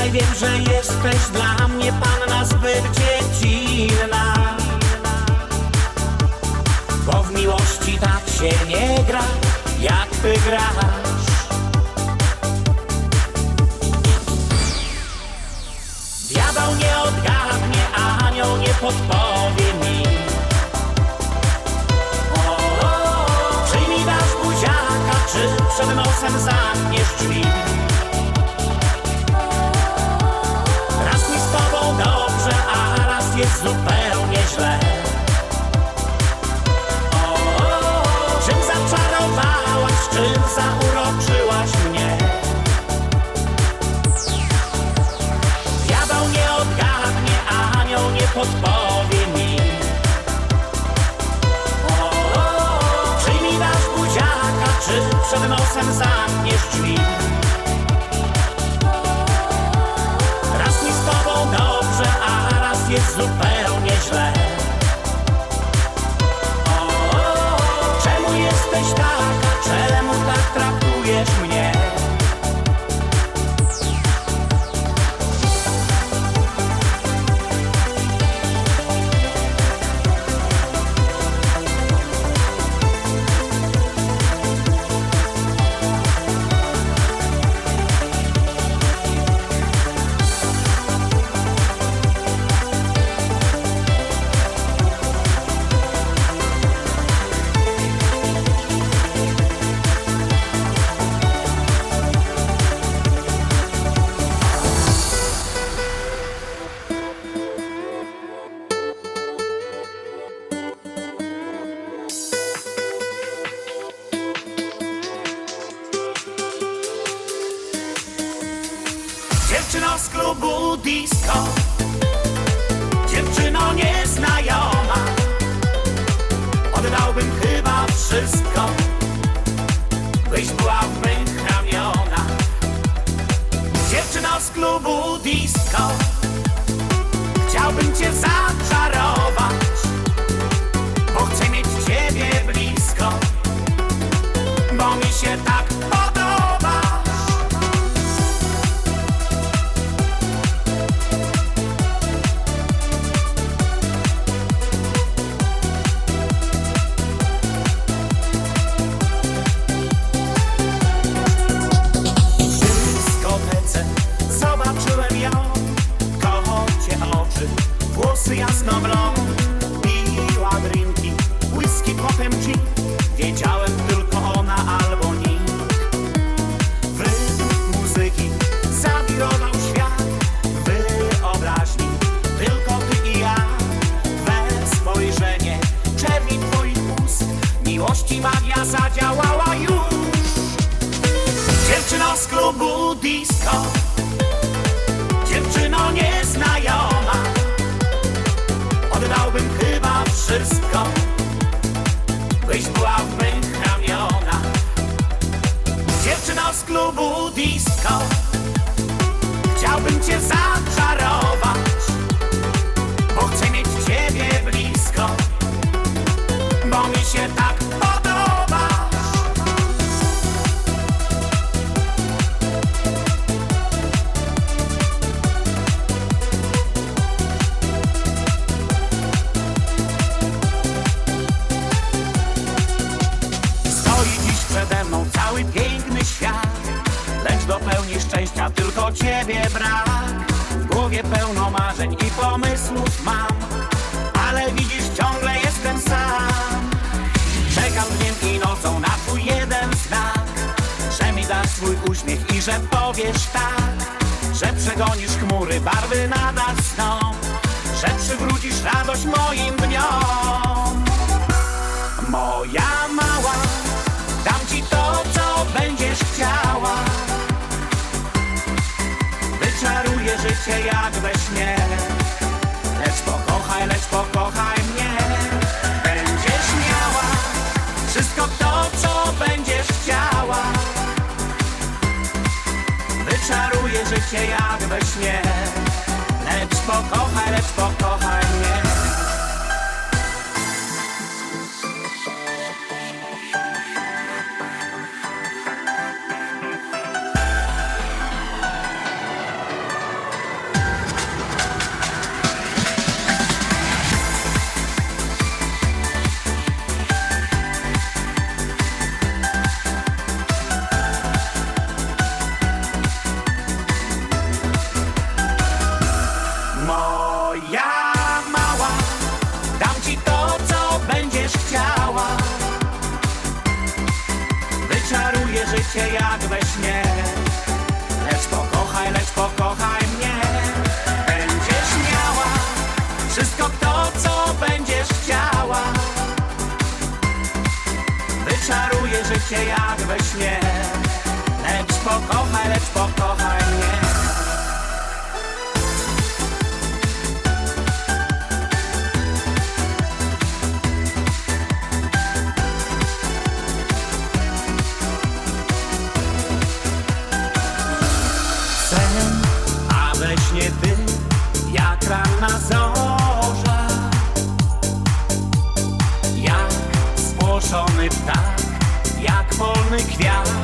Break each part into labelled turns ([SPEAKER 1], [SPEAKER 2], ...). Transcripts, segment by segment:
[SPEAKER 1] Dzisiaj wiem, że jesteś dla mnie panna zbyt dziecinna Bo w miłości tak się nie gra, jak ty grasz. Diabeł nie odgadnie, anioł nie podpowie mi. O, Czy mi dasz buziaka, czy przed nosem zamkniesz drzwi Touch me. Z klubu disco. Dziewczyno nieznajoma Oddałbym chyba wszystko. Byś była w mych ramionach. Dziewczyno z klubu disco Chciałbym cię zaczarować Miłości magia zadziałała już. Dziewczyno z klubu disco Dziewczyno nieznajoma. Oddałbym chyba wszystko Byś była w mych ramionach. Dziewczyno z klubu disco Chciałbym cię zaczarować pomysłów mam Ale widzisz, ciągle jestem sam Czekam dniem i nocą na twój jeden znak Że mi dasz swój uśmiech i że powiesz tak Że przegonisz chmury, barwy nadasz snom Że przywrócisz radość moim dniom Moja mała, dam ci to, co będziesz chciała. Wyczaruję życie jak we śnie. Lecz pokochaj, lecz pokochaj mnie. Będziesz miała wszystko to, co będziesz chciała. Wyczaruję życie jak we śnie. Lecz pokochaj, lecz pokochaj mnie. się jak we śnie. Lecz pokochaj, lecz pokochaj mnie. Sen, a we śnie ty Jak ranna Jak spłoszony ptak smolny kwiat.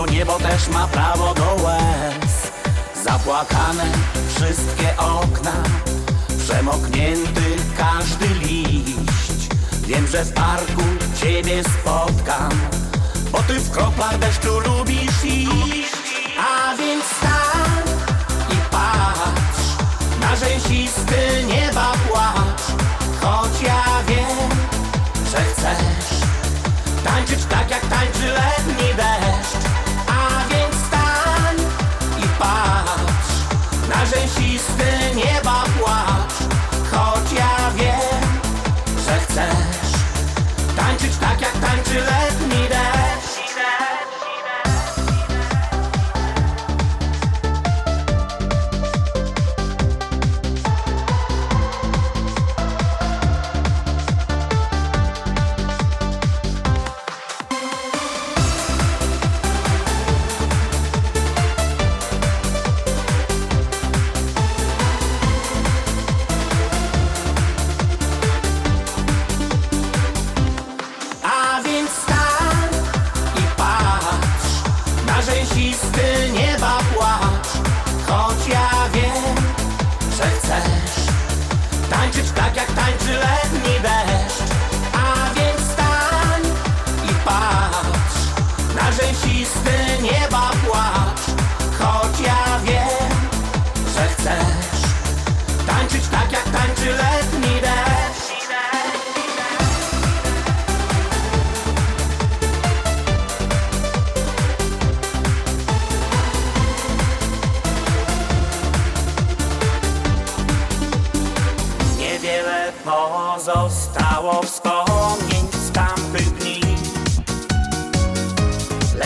[SPEAKER 1] końcu niebo też ma prawo do łez. Zapłakane wszystkie okna Przemoknięty każdy liść. Wiem, że w parku ciebie spotkam Bo ty w kroplach deszczu lubisz iść. A więc stań i patrz Na rzęsisty nieba płacz. Choć ja wiem, że chcesz Tańczyć tak jak tańczy letni deszcz.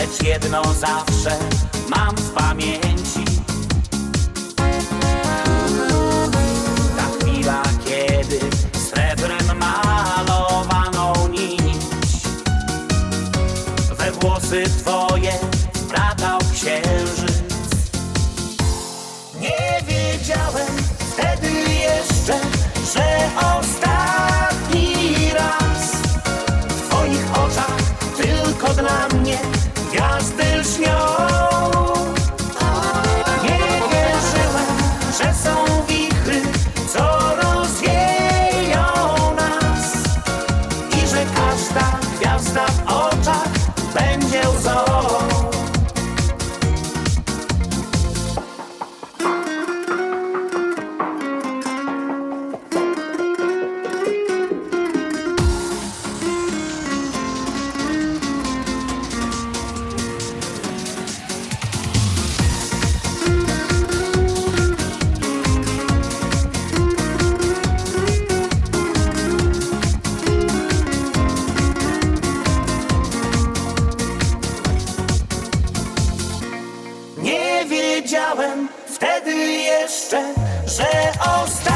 [SPEAKER 1] Lecz jedno zawsze mam w pamięci. Ta chwila, kiedy srebrem malowaną nić. We włosy twoje wtedy jeszcze, że ostatni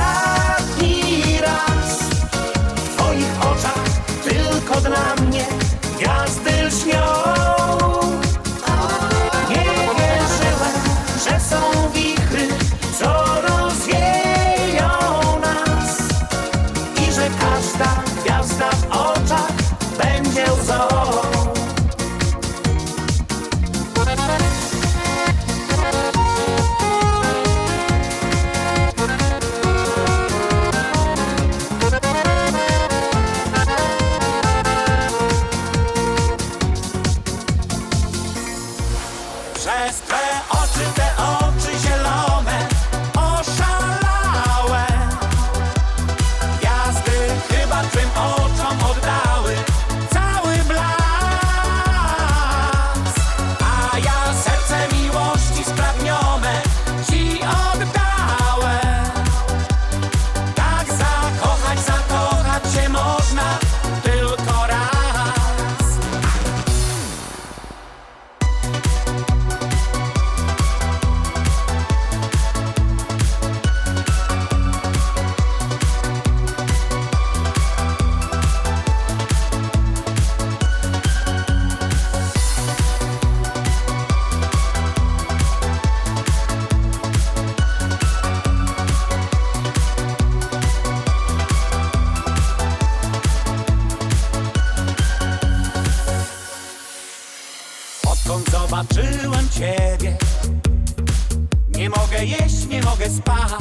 [SPEAKER 1] Nie mogę jeść, nie mogę spać.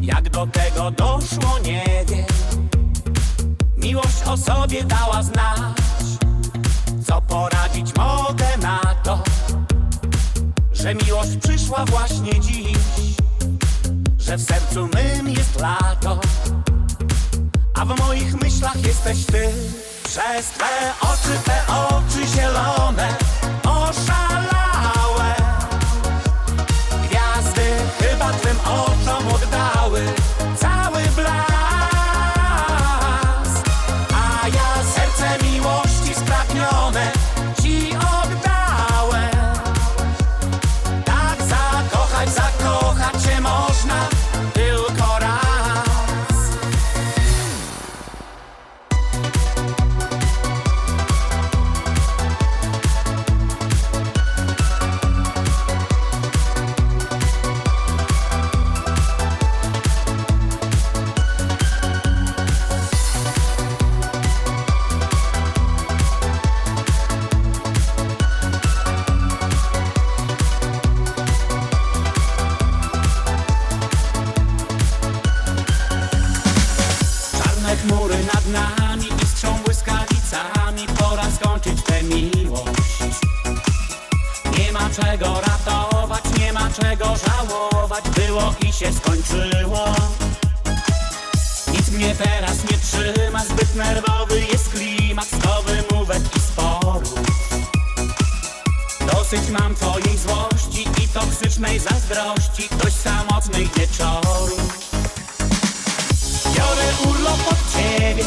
[SPEAKER 1] Jak do tego doszło, nie wiem. Miłość o sobie dała znać. Co poradzić mogę na to Że miłość przyszła właśnie dziś. Że w sercu mym jest lato a w moich myślach jesteś ty. Przez twe oczy, te oczy zielone Oszalałe chyba twym Było i się skończyło. Nic mnie teraz nie trzyma, zbyt nerwowy jest klimat Sto wymówek i sporów Dosyć mam twojej złości i toksycznej zazdrości Dość samotnych wieczorów Biorę urlop od ciebie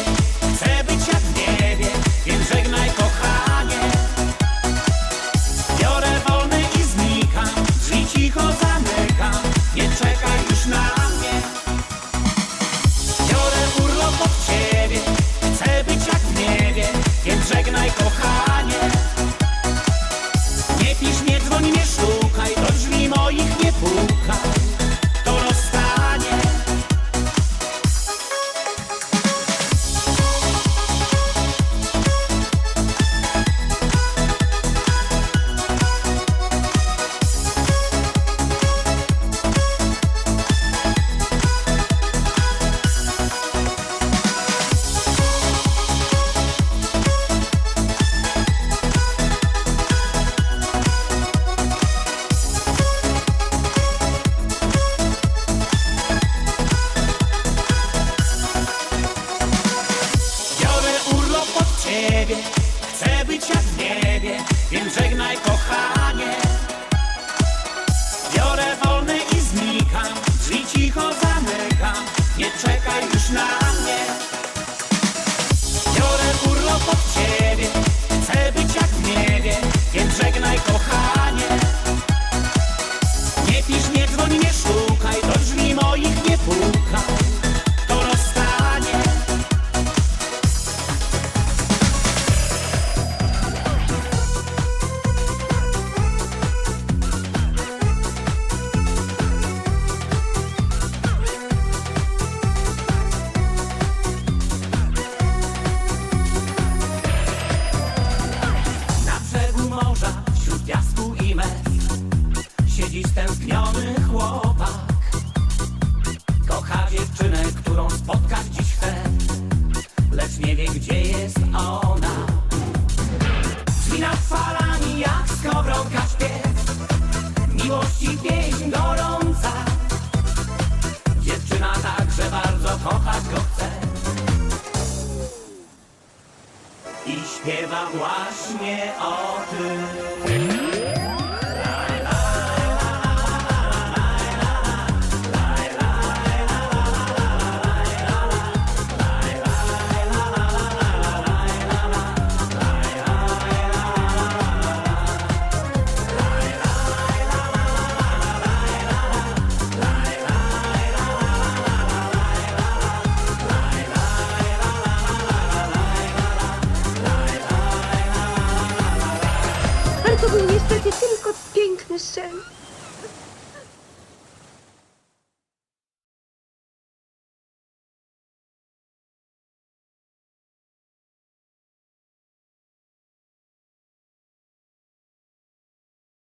[SPEAKER 1] właśnie o tym